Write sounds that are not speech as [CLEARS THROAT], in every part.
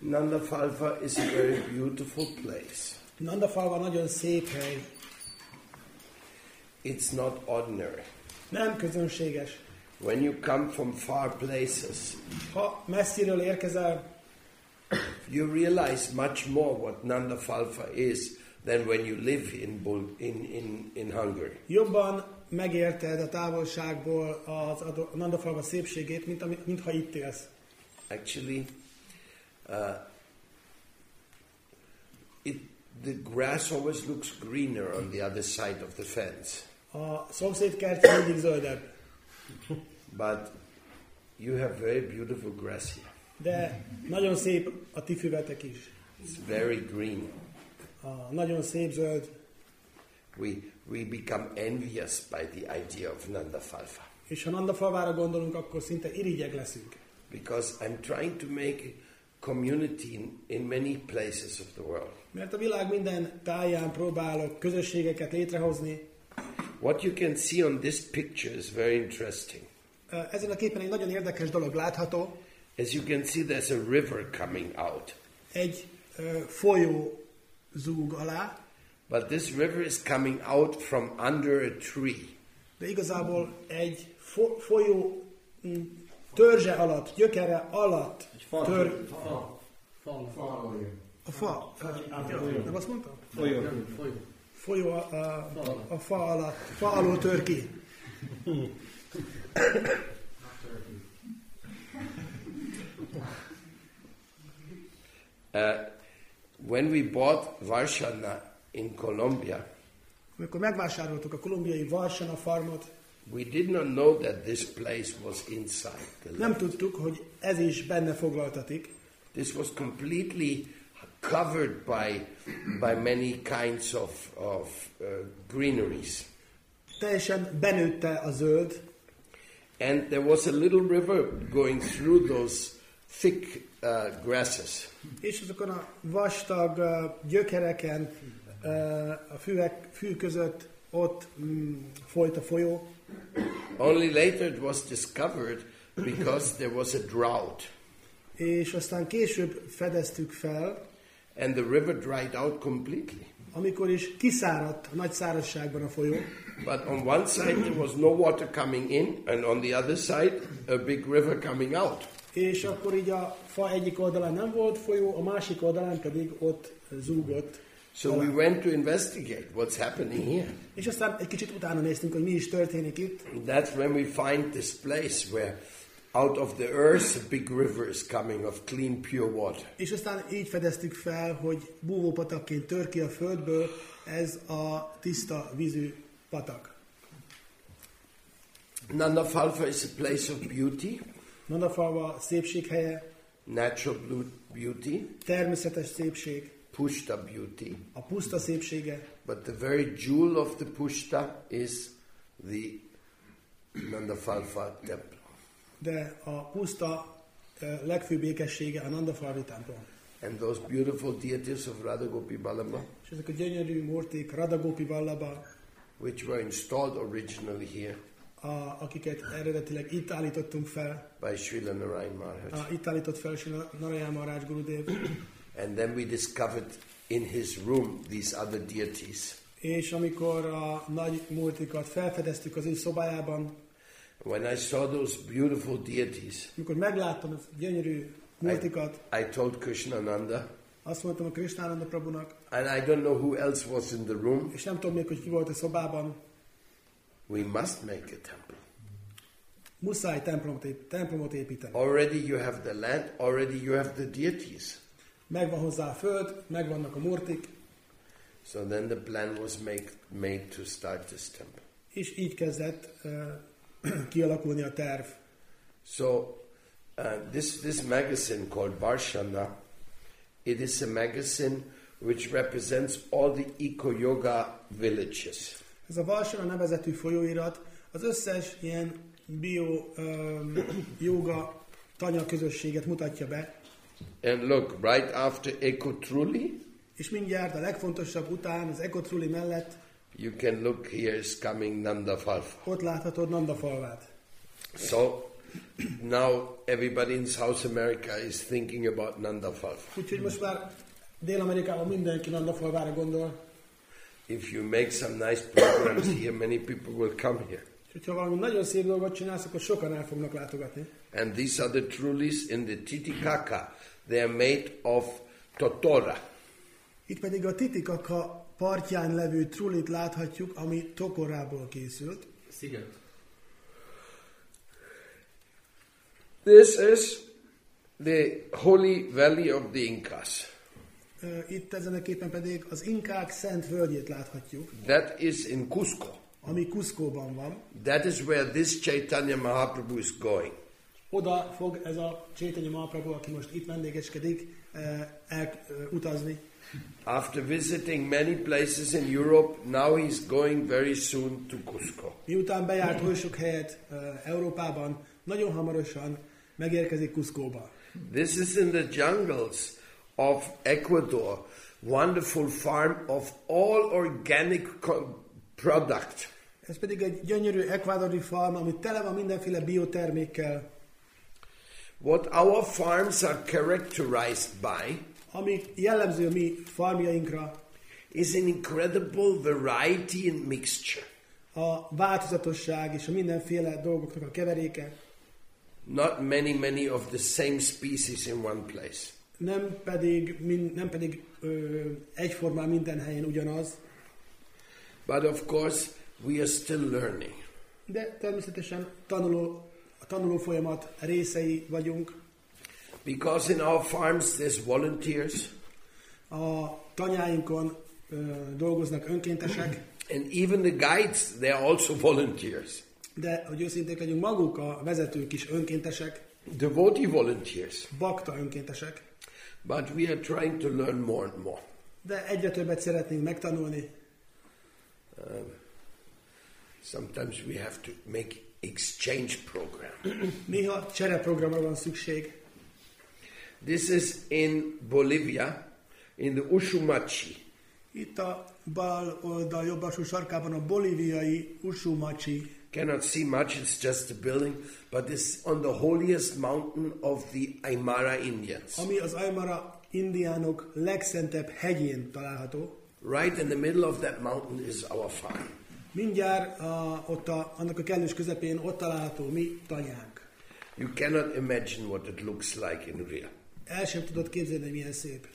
Nanda Falva is a very beautiful place. Nandafalva nagyon szép hely. It's not ordinary. Nem közönséges. When you come from far places, Ha messziről érkezel, you realize much more what Nanda Falva is than when you live in, Bul- in, in, in Hungary. jobban megérted a távolságból az Nandafalva szépségét, mint, mint ha itt élsz. Actually, uh, it, the grass always looks greener on the other side of the fence. A szomszéd kert mindig zöldebb, But you have very beautiful grass here. de nagyon szép a ti füvetek is. It's very green. A nagyon szép zöld, We, we become envious by the idea of Nanda Falfa. és ha Nandafalvára gondolunk, akkor szinte irigyek leszünk. Because I'm trying to make community in, many places of the world. Mert a világ minden táján próbálok közösségeket létrehozni. What you can see on this picture is very interesting. Ezen a képen egy nagyon érdekes dolog látható. As you can see, there's a river coming out. Egy ö, folyó zúg alá, But this river is coming out from under a tree. de igazából egy fo- folyó mm, törzse alatt, gyökere alatt tör... A fa. Jó, Nem azt mondtam? Folyó. A, a, a fa alatt, fa alól tör ki. Uh, when we bought Varshana in Colombia, Amikor megvásároltuk a kolumbiai Varsana farmot, we did not know that this place was inside. the land. nem tudtuk, hogy ez is benne foglaltatik. This was completely covered by, by many kinds of, of uh, greeneries. Teljesen benőtte a zöld, And there was a little river going through those thick uh, grasses. és azokon a vastag ö, gyökereken, ö, a fűek, fű között ott mm, folyt a folyó, Only later it was discovered because there was a drought. és aztán később fedeztük fel, And the river dried out completely. amikor is kiszáradt a nagy szárazságban a folyó, But on one side there was no water coming in, and on the other side a big river coming out. És akkor így a fa egyik oldalán nem volt folyó, a másik oldalán pedig ott zúgott. So we went to investigate what's happening here. És aztán egy kicsit utána néztünk, hogy mi is történik itt, That's when we find this place where out of the earth a big river is coming of clean, pure water. és aztán így fedeztük fel, hogy búvópatakként tör ki a földből ez a tiszta vízű patak. Nanda Falfa is a place of beauty, Nandafalva szépséghelye, natural blu- beauty, természetes szépség, pushta beauty. a puszta szépsége, But the very jewel of the pushta is the Nanda Falfa temple. de a puszta legfőbb ékessége a Nandafalvi templom. And those beautiful deities of Radha Gopi Balaba, És ezek a gyönyörű múrték Radagópi Vallaba, which were installed originally here a, akiket eredetileg itt állítottunk fel, by Srila Narayan Maharaj. a, itt állított fel Srila Narayana Maharaj Gurudev, And then we discovered in his room these other deities. és amikor a nagy múrtikat felfedeztük az ő szobájában, When I saw those beautiful deities, amikor megláttam az gyönyörű I, múrtikat, I told Krishnananda, azt mondtam a Krishnánanda Prabhunak, and I don't know who else was in the room, és nem tudom még, hogy ki volt a szobában, we must make a temple. muszáj templomot, templomot építeni. Already you have the land, already you have the deities. Megvan hozzá a föld, megvannak a múrtik, So then the plan was make, made to start this temple. és így kezdett uh, [CLEARS THROAT] kialakulni a terv. So uh, this, this magazine called Varshana, it is a magazine which represents all the eco-yoga villages. Ez a Varsana nevezetű folyóirat az összes ilyen bio um, yoga tanya közösséget mutatja be, And look, right after Ekotruli, és mindjárt a legfontosabb után, az Ekotruli mellett you can look here is coming Nanda Falfa. ott láthatod Nanda falvát. So now everybody in South America is thinking about Nanda Falva. Úgyhogy most már Dél-Amerikában mindenki Nandafalvára gondol. If you make some nice programs here, many people will come here. Hogyha valami nagyon szép dolgot csinálsz, akkor sokan el fognak látogatni. And these are the trulis in the Titicaca. They are made of totora. Itt pedig a Titikaka partján levő trulit láthatjuk, ami tokorából készült. Sziget. This is the holy valley of the Incas. Itt ezen a képen pedig az inkák szent völgyét láthatjuk, That is in Cusco. ami Kuszkóban van. That is where this Chaitanya Mahaprabhu is going. Oda fog ez a Csétanyi Mahaprabhu, aki most itt vendégeskedik, el, utazni. After visiting many places in Europe, now he's going very soon to Cusco. Miután bejárt oly sok helyet ö, Európában, nagyon hamarosan megérkezik Kuszkóba. This is in the jungles of Ecuador. Wonderful farm of all organic product. Ez pedig egy gyönyörű ekvádori farm, ami tele van mindenféle biotermékkel, What our farms are characterized by ami jellemző a mi farmjainkra, is an incredible variety and mixture. a változatosság és a mindenféle dolgoknak a keveréke, Not many, many of the same species in one place. Nem pedig, nem pedig ö, egyformán minden helyen ugyanaz, But of course, we are still learning. de természetesen tanuló, a tanuló folyamat részei vagyunk. Because in our farms there's volunteers, A tanyáinkon ö, dolgoznak önkéntesek, [CLEARS THROAT] and even the guides, they're also volunteers. de hogy őszinték legyünk, maguk a vezetők is önkéntesek, Devotee volunteers. bakta önkéntesek, But we are trying to learn more and more. de egyre többet szeretnénk megtanulni. Sometimes we have to make exchange program. [CLEARS THROAT] Néha csereprogramra van szükség. This is in Bolivia, in the Ushumachi. Itt a bal oldal jobb alsó sarkában a bolíviai Usumachi. Cannot see much, it's just a building, but it's on the holiest mountain of the Aymara Indians. ami az Aymara indiánok legszentebb hegyén található. Right in the middle of that mountain is our farm. Mindjárt a, ott a, annak a kellős közepén ott található mi tanyánk. You cannot imagine what it looks like in real. El sem tudod képzelni, milyen szép.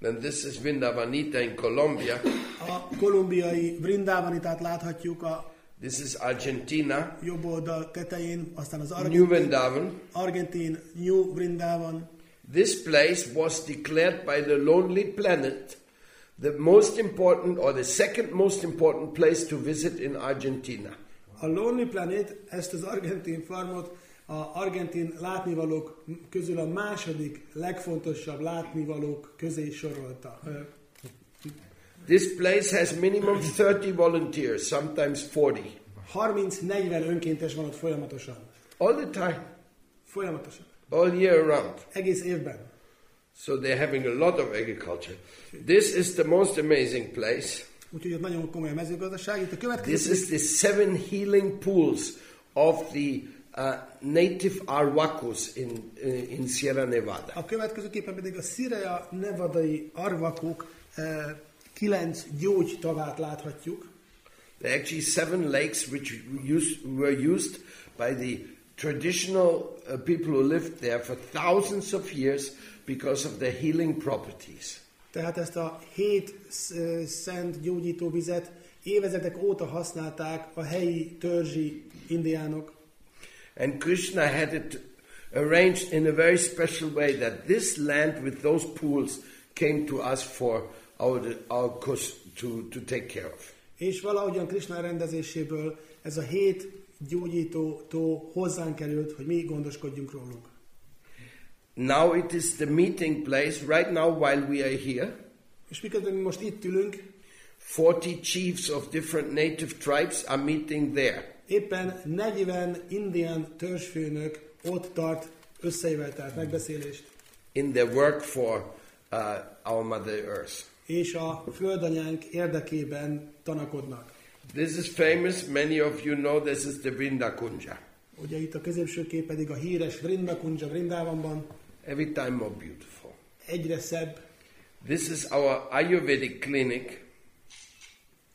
Then this is Vindavanita in Colombia. A kolumbiai Vrindavanitát láthatjuk a This is Argentina. jobb oldal tetején, aztán az New argentin, Vrindavan. argentin New Vrindavan. This place was declared by the Lonely Planet the most important or the second most important place to visit in Argentina. A Lonely Planet ezt az argentin farmot a argentin látnivalók közül a második legfontosabb látnivalók közé sorolta. This place has minimum 30 volunteers, sometimes 40, 30-40 önkéntes van ott folyamatosan. all the time, Folyamatosan. all year round. Egész évben. So they're having a lot of agriculture. This is the most amazing place. Úgyhogy ott nagyon komoly a mezőgazdaság. Itt a This is the seven healing pools of the uh, native Arhuacos in, uh, in Sierra Nevada. a következőképpen pedig a Sierra Nevadai arvakok eh, kilenc gyógytavát láthatjuk. There are actually seven lakes which used, were used by the traditional uh, people who lived there for thousands of years because of their healing properties. Tehát ezt a hét sz- szent gyógyító vizet évezredek óta használták a helyi törzsi indiánok. And Krishna had it arranged in a very special way that this land with those pools came to us for our, our cus to, to take care of. És valahogyan Krishna rendezéséből ez a hét gyógyító tó hozzánk került, hogy mi gondoskodjunk róluk. Now it is the meeting place, right now while we are here, És miközben mi most itt ülünk, 40 chiefs of different native tribes are meeting there. éppen 40 indián törzsfőnök ott tart összejövetelt megbeszélést, in their work for uh, our Mother Earth. És a földanyánk érdekében tanakodnak. This is famous. Many of you know this is the Vrindakunja. Ugye itt a középső kép pedig a híres Vrinda Kunja Vrindavanban. Every time more beautiful. Egyre szebb. This is our Ayurvedic clinic.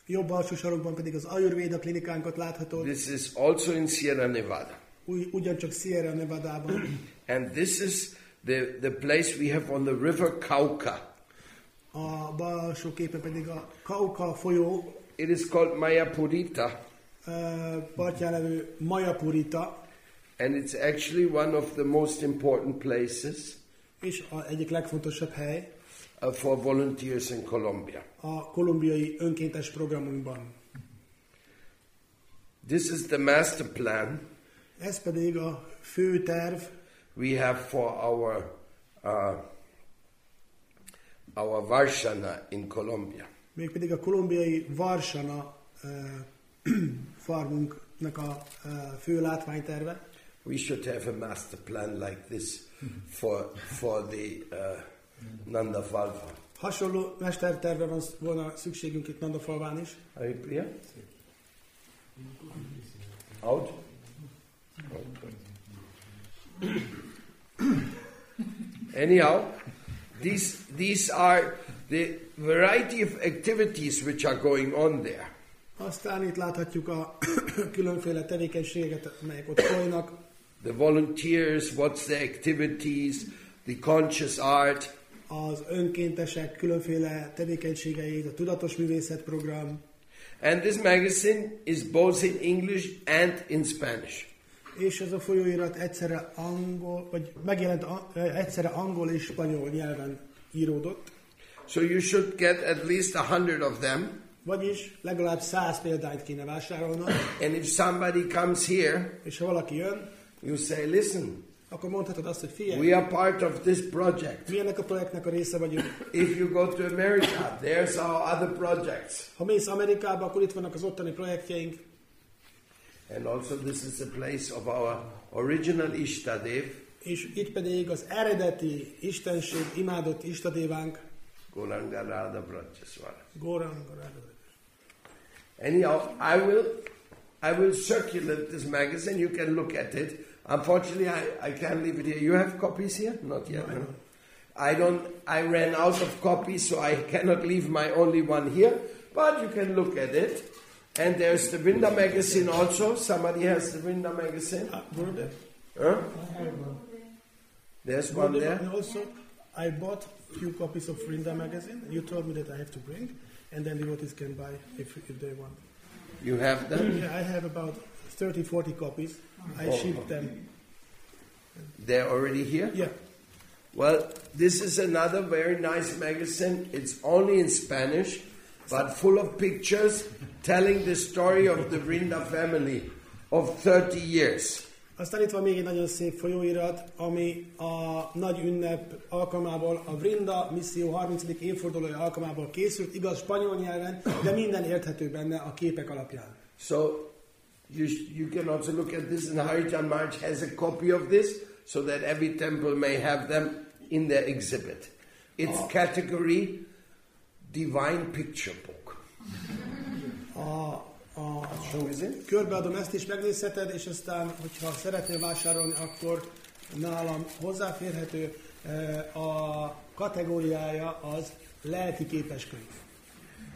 Jobb alsó sarokban pedig az Ayurveda klinikánkat láthatod. This is also in Sierra Nevada. Ugy, ugyancsak Sierra Nevada-ban. And this is the, the place we have on the river Cauca. A bal alsó képe pedig a Kauka folyó It is called Mayapurita. partján levő Mayapurita, And it's actually one of the most important places és a egyik legfontosabb hely uh, for volunteers in Colombia. a kolumbiai önkéntes programunkban. This is the master plan Ez pedig a fő terv we have for our uh, our Varshana in Colombia. mégpedig a kolumbiai Varsana uh, [CLEARS THROAT] farmunknak a uh, fő látványterve. We should have a master plan like this for for the uh, Nanda Valva. Hasonló mesterterve van volna szükségünk itt Nandafalván is. Are you clear? Out? Anyhow, these, these are the variety of activities which are going on there. Aztán itt láthatjuk a [COUGHS] különféle tevékenységeket, amelyek ott folynak. The volunteers, what's the activities, the conscious art, Az önkéntesek különféle tevékenységeit, a tudatos művészet program, and this magazine is both in English and in Spanish. És ez a folyóirat egyszerre angol, vagy megjelent egyszerre angol és spanyol nyelven íródott. So you should get at least a hundred of them. Vagyis legalább száz példányt kéne vásárolnod, And if somebody comes here, és ha valaki jön, you say, listen, akkor mondhatod azt, hogy figyelj, we are part of this project. mi ennek a projektnek a része vagyunk. If you go to America, there's our other projects. Ha mész Amerikába, akkor itt vannak az ottani projektjeink, And also this is the place of our original Ishtadev, és itt pedig az eredeti istenség, imádott istadévánk, Gorangarada Brajaswara. Górangarada. Anyhow, I will, I will circulate this magazine. You can look at it. Unfortunately, I, I can't leave it here. You have copies here? Not yet. No. I don't. I ran out of copies, so I cannot leave my only one here. But you can look at it. And there's the Winda magazine also. Somebody has the Winda magazine. Ah, Burde. Huh? There's one there. and also, I bought few copies of Rinda magazine. You told me that I have to bring, and then devotees can buy if, if they want. You have them. Yeah, I have about 30, 40 copies. I Oh. shipped them. They're already here. Yeah. Well, this is another very nice magazine. It's only in Spanish, but full of pictures telling the story of the Rinda family of 30 years. Aztán itt van még egy nagyon szép folyóirat, ami a nagy ünnep alkalmából, a Vrinda misszió 30. évfordulója alkalmából készült, igaz spanyol nyelven, de minden érthető benne a képek alapján. So you, you can also look at this, and Harijan March has a copy of this so that every temple may have them in their exhibit. It's ah. category Divine Picture Book. A, a, it? körbeadom ezt is megnézheted, és aztán, hogyha szeretnél vásárolni, akkor nálam hozzáférhető. Eh, A kategóriája az lelki képeskönyv.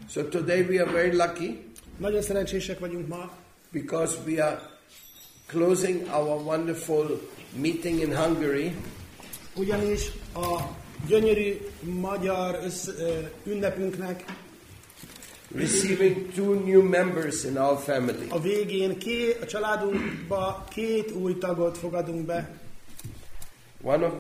So today we are very lucky Nagyon szerencsések vagyunk ma, because we are closing our wonderful meeting in Hungary ugyanis a gyönyörű magyar össz, ö, ünnepünknek receiving two new members in our family. a végén két, a családunkba két új tagot fogadunk be. One of